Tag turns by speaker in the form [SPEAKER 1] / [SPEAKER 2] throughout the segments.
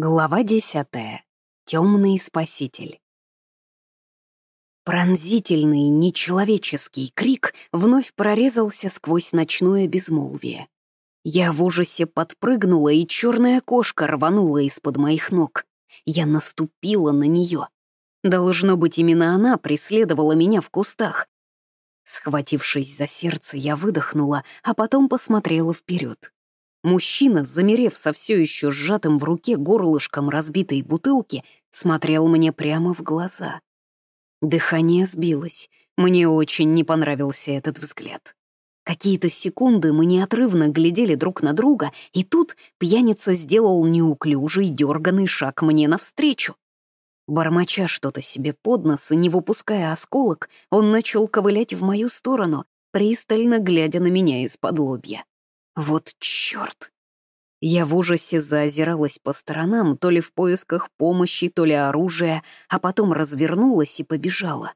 [SPEAKER 1] Глава десятая. Темный спаситель. Пронзительный, нечеловеческий крик вновь прорезался сквозь ночное безмолвие. Я в ужасе подпрыгнула, и черная кошка рванула из-под моих ног. Я наступила на нее. Должно быть, именно она преследовала меня в кустах. Схватившись за сердце, я выдохнула, а потом посмотрела вперед. Мужчина, замерев со все еще сжатым в руке горлышком разбитой бутылки, смотрел мне прямо в глаза. Дыхание сбилось. Мне очень не понравился этот взгляд. Какие-то секунды мы неотрывно глядели друг на друга, и тут пьяница сделал неуклюжий, дерганный шаг мне навстречу. Бормоча что-то себе под нос и не выпуская осколок, он начал ковылять в мою сторону, пристально глядя на меня из-под лобья. Вот чёрт! Я в ужасе заозиралась по сторонам, то ли в поисках помощи, то ли оружия, а потом развернулась и побежала.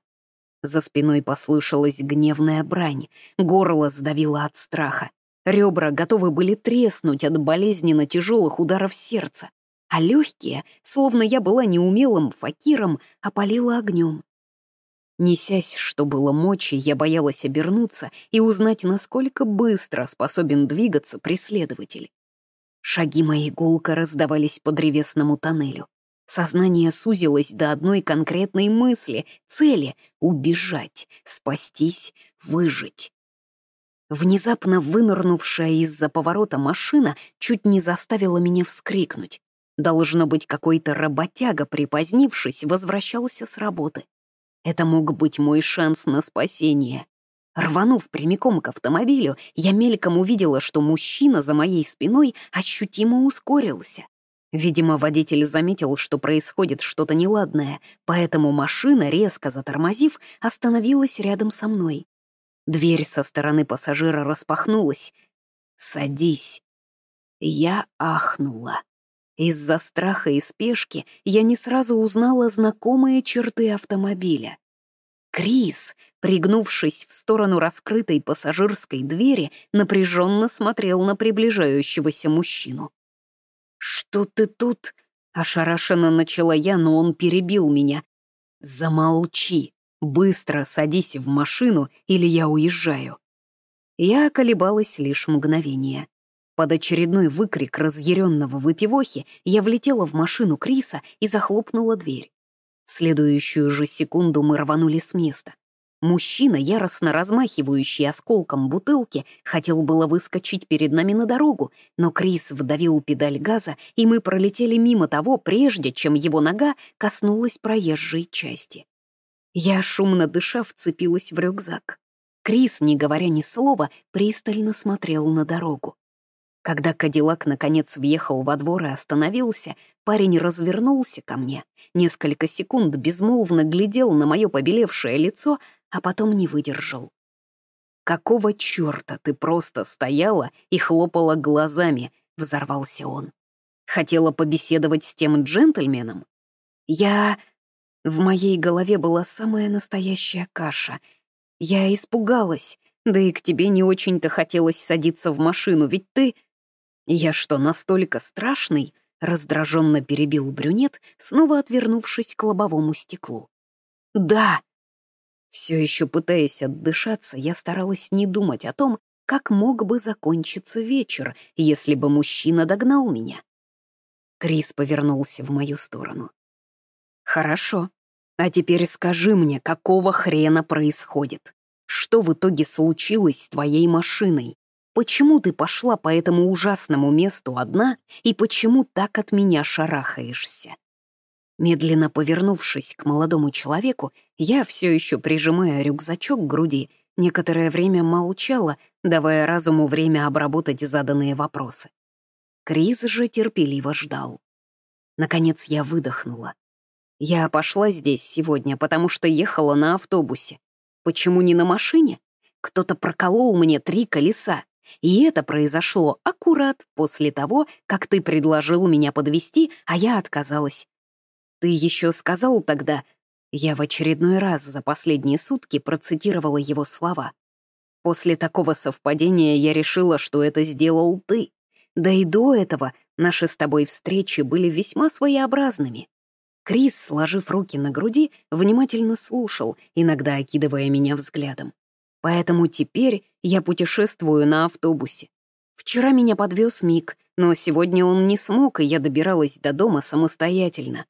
[SPEAKER 1] За спиной послышалась гневная брань, горло сдавило от страха. Ребра готовы были треснуть от болезненно тяжелых ударов сердца, а легкие, словно я была неумелым факиром, опалило огнем. Несясь, что было мочи, я боялась обернуться и узнать, насколько быстро способен двигаться преследователь. Шаги моей гулко раздавались по древесному тоннелю. Сознание сузилось до одной конкретной мысли, цели — убежать, спастись, выжить. Внезапно вынырнувшая из-за поворота машина чуть не заставила меня вскрикнуть. Должно быть, какой-то работяга, припозднившись, возвращался с работы. Это мог быть мой шанс на спасение. Рванув прямиком к автомобилю, я мельком увидела, что мужчина за моей спиной ощутимо ускорился. Видимо, водитель заметил, что происходит что-то неладное, поэтому машина, резко затормозив, остановилась рядом со мной. Дверь со стороны пассажира распахнулась. «Садись». Я ахнула. Из-за страха и спешки я не сразу узнала знакомые черты автомобиля. Крис, пригнувшись в сторону раскрытой пассажирской двери, напряженно смотрел на приближающегося мужчину. «Что ты тут?» — ошарашенно начала я, но он перебил меня. «Замолчи! Быстро садись в машину, или я уезжаю!» Я колебалась лишь мгновение. Под очередной выкрик разъяренного выпивохи я влетела в машину Криса и захлопнула дверь. В следующую же секунду мы рванули с места. Мужчина, яростно размахивающий осколком бутылки, хотел было выскочить перед нами на дорогу, но Крис вдавил педаль газа, и мы пролетели мимо того, прежде чем его нога коснулась проезжей части. Я, шумно дыша, вцепилась в рюкзак. Крис, не говоря ни слова, пристально смотрел на дорогу. Когда Кадиллак наконец въехал во двор и остановился, парень развернулся ко мне, несколько секунд безмолвно глядел на мое побелевшее лицо, а потом не выдержал. «Какого чёрта ты просто стояла и хлопала глазами?» — взорвался он. «Хотела побеседовать с тем джентльменом?» «Я...» В моей голове была самая настоящая каша. Я испугалась, да и к тебе не очень-то хотелось садиться в машину, ведь ты... «Я что, настолько страшный?» — раздраженно перебил брюнет, снова отвернувшись к лобовому стеклу. «Да!» Все еще пытаясь отдышаться, я старалась не думать о том, как мог бы закончиться вечер, если бы мужчина догнал меня. Крис повернулся в мою сторону. «Хорошо. А теперь скажи мне, какого хрена происходит? Что в итоге случилось с твоей машиной? Почему ты пошла по этому ужасному месту одна и почему так от меня шарахаешься?» Медленно повернувшись к молодому человеку, я, все еще прижимая рюкзачок к груди, некоторое время молчала, давая разуму время обработать заданные вопросы. Крис же терпеливо ждал. Наконец я выдохнула. Я пошла здесь сегодня, потому что ехала на автобусе. Почему не на машине? Кто-то проколол мне три колеса. И это произошло аккурат после того, как ты предложил меня подвести, а я отказалась. Ты еще сказал тогда... Я в очередной раз за последние сутки процитировала его слова. После такого совпадения я решила, что это сделал ты. Да и до этого Наши с тобой встречи были весьма своеобразными. Крис, сложив руки на груди, внимательно слушал, иногда окидывая меня взглядом. Поэтому теперь я путешествую на автобусе. Вчера меня подвез Мик, но сегодня он не смог, и я добиралась до дома самостоятельно.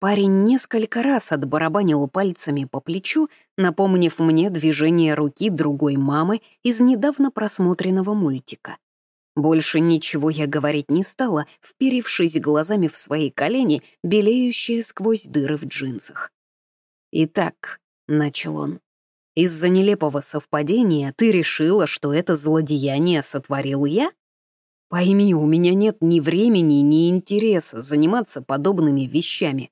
[SPEAKER 1] Парень несколько раз отбарабанил пальцами по плечу, напомнив мне движение руки другой мамы из недавно просмотренного мультика. Больше ничего я говорить не стала, вперившись глазами в свои колени, белеющие сквозь дыры в джинсах. «Итак», — начал он, — «из-за нелепого совпадения ты решила, что это злодеяние сотворил я? Пойми, у меня нет ни времени, ни интереса заниматься подобными вещами.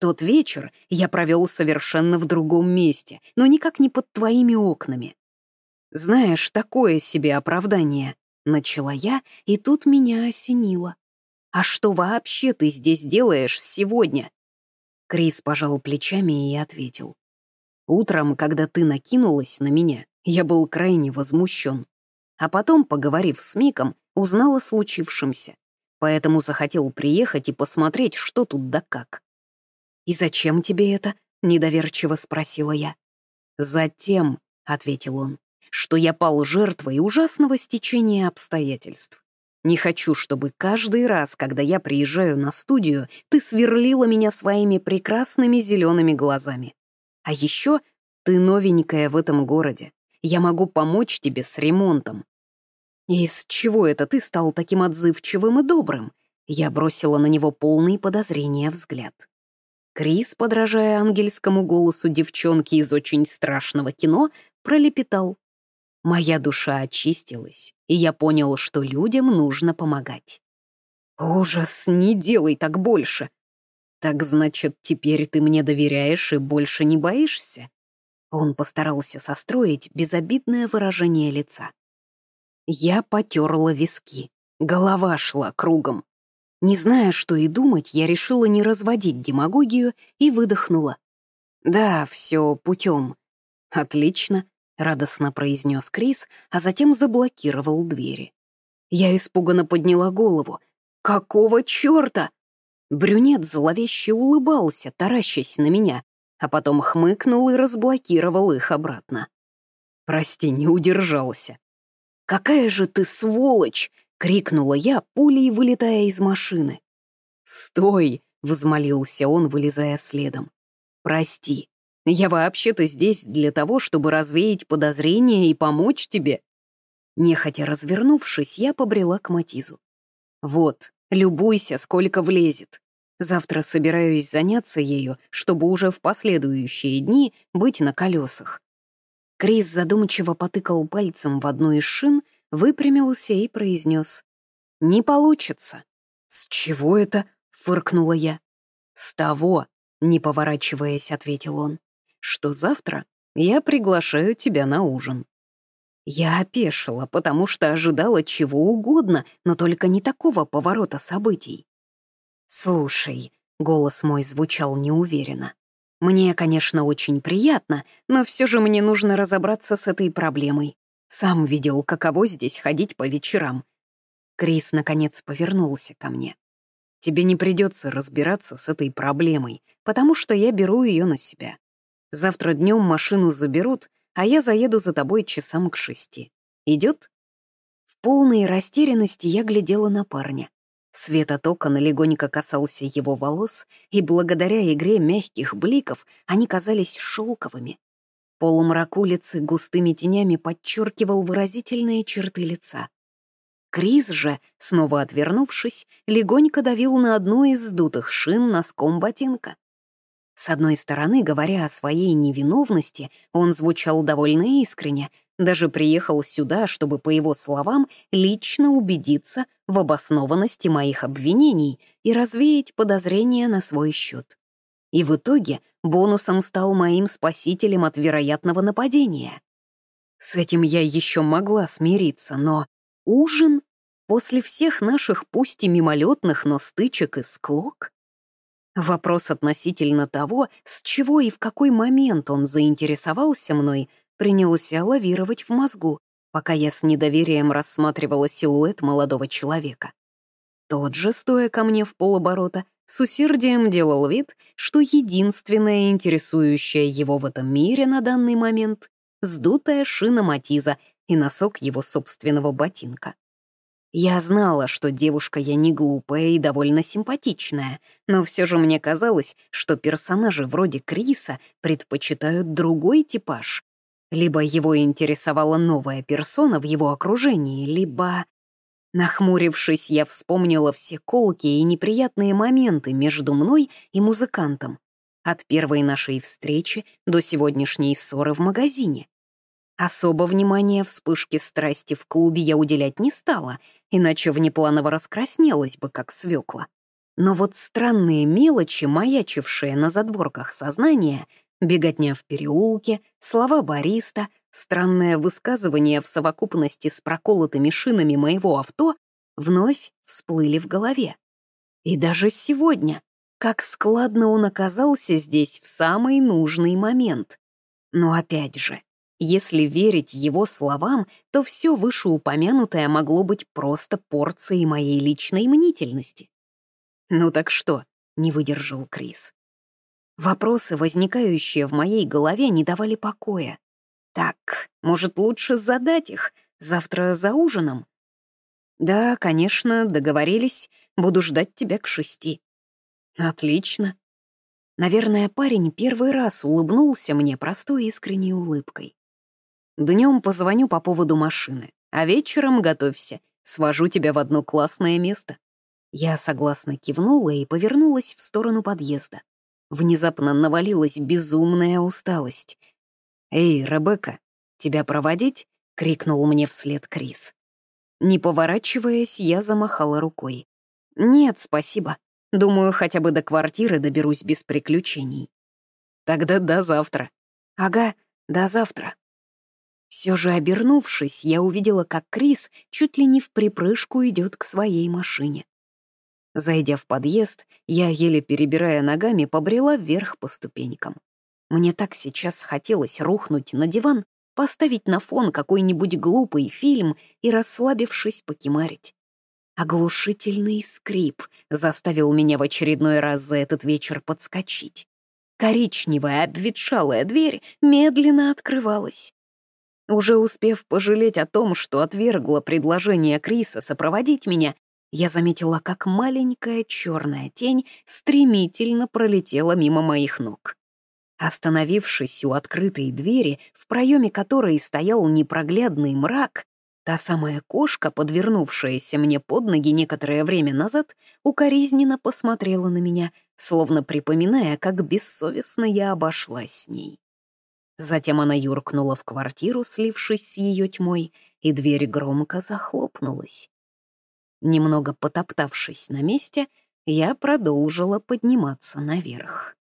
[SPEAKER 1] Тот вечер я провел совершенно в другом месте, но никак не под твоими окнами. Знаешь, такое себе оправдание. Начала я, и тут меня осенило. А что вообще ты здесь делаешь сегодня? Крис пожал плечами и ответил. Утром, когда ты накинулась на меня, я был крайне возмущен. А потом, поговорив с Миком, узнал о случившемся. Поэтому захотел приехать и посмотреть, что тут да как. «И зачем тебе это?» — недоверчиво спросила я. «Затем», — ответил он, — «что я пал жертвой ужасного стечения обстоятельств. Не хочу, чтобы каждый раз, когда я приезжаю на студию, ты сверлила меня своими прекрасными зелеными глазами. А еще ты новенькая в этом городе. Я могу помочь тебе с ремонтом». «И с чего это ты стал таким отзывчивым и добрым?» Я бросила на него полный подозрения взгляд. Крис, подражая ангельскому голосу девчонки из очень страшного кино, пролепетал. Моя душа очистилась, и я понял, что людям нужно помогать. «Ужас, не делай так больше!» «Так значит, теперь ты мне доверяешь и больше не боишься?» Он постарался состроить безобидное выражение лица. Я потерла виски. Голова шла кругом. Не зная, что и думать, я решила не разводить демагогию и выдохнула. «Да, все путем. «Отлично», — радостно произнес Крис, а затем заблокировал двери. Я испуганно подняла голову. «Какого черта?» Брюнет зловеще улыбался, таращась на меня, а потом хмыкнул и разблокировал их обратно. «Прости, не удержался». «Какая же ты сволочь!» — крикнула я, пулей вылетая из машины. «Стой!» — взмолился он, вылезая следом. «Прости, я вообще-то здесь для того, чтобы развеять подозрения и помочь тебе». Нехотя развернувшись, я побрела к Матизу. «Вот, любуйся, сколько влезет. Завтра собираюсь заняться ею, чтобы уже в последующие дни быть на колесах». Крис задумчиво потыкал пальцем в одну из шин — выпрямился и произнес. «Не получится». «С чего это?» — фыркнула я. «С того», — не поворачиваясь, ответил он, «что завтра я приглашаю тебя на ужин». Я опешила, потому что ожидала чего угодно, но только не такого поворота событий. «Слушай», — голос мой звучал неуверенно, «мне, конечно, очень приятно, но все же мне нужно разобраться с этой проблемой. Сам видел, каково здесь ходить по вечерам. Крис, наконец, повернулся ко мне. Тебе не придется разбираться с этой проблемой, потому что я беру ее на себя. Завтра днем машину заберут, а я заеду за тобой часам к шести. Идет? В полной растерянности я глядела на парня. Свет от окон легонько касался его волос, и благодаря игре мягких бликов они казались шелковыми. Полумрак улицы густыми тенями подчеркивал выразительные черты лица. Крис же, снова отвернувшись, легонько давил на одну из сдутых шин носком ботинка. С одной стороны, говоря о своей невиновности, он звучал довольно искренне, даже приехал сюда, чтобы, по его словам, лично убедиться в обоснованности моих обвинений и развеять подозрения на свой счет. И в итоге бонусом стал моим спасителем от вероятного нападения. С этим я еще могла смириться, но ужин после всех наших пусть и мимолетных, но стычек и склок? Вопрос относительно того, с чего и в какой момент он заинтересовался мной, принялся лавировать в мозгу, пока я с недоверием рассматривала силуэт молодого человека. Тот же, стоя ко мне в полоборота, с усердием делал вид, что единственное интересующее его в этом мире на данный момент — сдутая шина Матиза и носок его собственного ботинка. Я знала, что девушка я не глупая и довольно симпатичная, но все же мне казалось, что персонажи вроде Криса предпочитают другой типаж. Либо его интересовала новая персона в его окружении, либо... Нахмурившись, я вспомнила все колкие и неприятные моменты между мной и музыкантом. От первой нашей встречи до сегодняшней ссоры в магазине. Особо внимания вспышке страсти в клубе я уделять не стала, иначе внепланово раскраснелась бы, как свекла. Но вот странные мелочи, маячившие на задворках сознания, беготня в переулке, слова бариста, странное высказывание в совокупности с проколотыми шинами моего авто вновь всплыли в голове. И даже сегодня, как складно он оказался здесь в самый нужный момент. Но опять же, если верить его словам, то все вышеупомянутое могло быть просто порцией моей личной мнительности. «Ну так что?» — не выдержал Крис. Вопросы, возникающие в моей голове, не давали покоя. Так, может, лучше задать их завтра за ужином? Да, конечно, договорились. Буду ждать тебя к шести. Отлично. Наверное, парень первый раз улыбнулся мне простой искренней улыбкой. Днем позвоню по поводу машины, а вечером готовься, свожу тебя в одно классное место». Я согласно кивнула и повернулась в сторону подъезда. Внезапно навалилась безумная усталость. «Эй, Ребекка, тебя проводить?» — крикнул мне вслед Крис. Не поворачиваясь, я замахала рукой. «Нет, спасибо. Думаю, хотя бы до квартиры доберусь без приключений». «Тогда до завтра». «Ага, до завтра». Все же обернувшись, я увидела, как Крис чуть ли не в припрыжку идет к своей машине. Зайдя в подъезд, я, еле перебирая ногами, побрела вверх по ступенькам. Мне так сейчас хотелось рухнуть на диван, поставить на фон какой-нибудь глупый фильм и, расслабившись, покемарить. Оглушительный скрип заставил меня в очередной раз за этот вечер подскочить. Коричневая обветшалая дверь медленно открывалась. Уже успев пожалеть о том, что отвергла предложение Криса сопроводить меня, я заметила, как маленькая черная тень стремительно пролетела мимо моих ног. Остановившись у открытой двери, в проеме которой стоял непроглядный мрак, та самая кошка, подвернувшаяся мне под ноги некоторое время назад, укоризненно посмотрела на меня, словно припоминая, как бессовестно я обошлась с ней. Затем она юркнула в квартиру, слившись с ее тьмой, и дверь громко захлопнулась. Немного потоптавшись на месте, я продолжила подниматься наверх.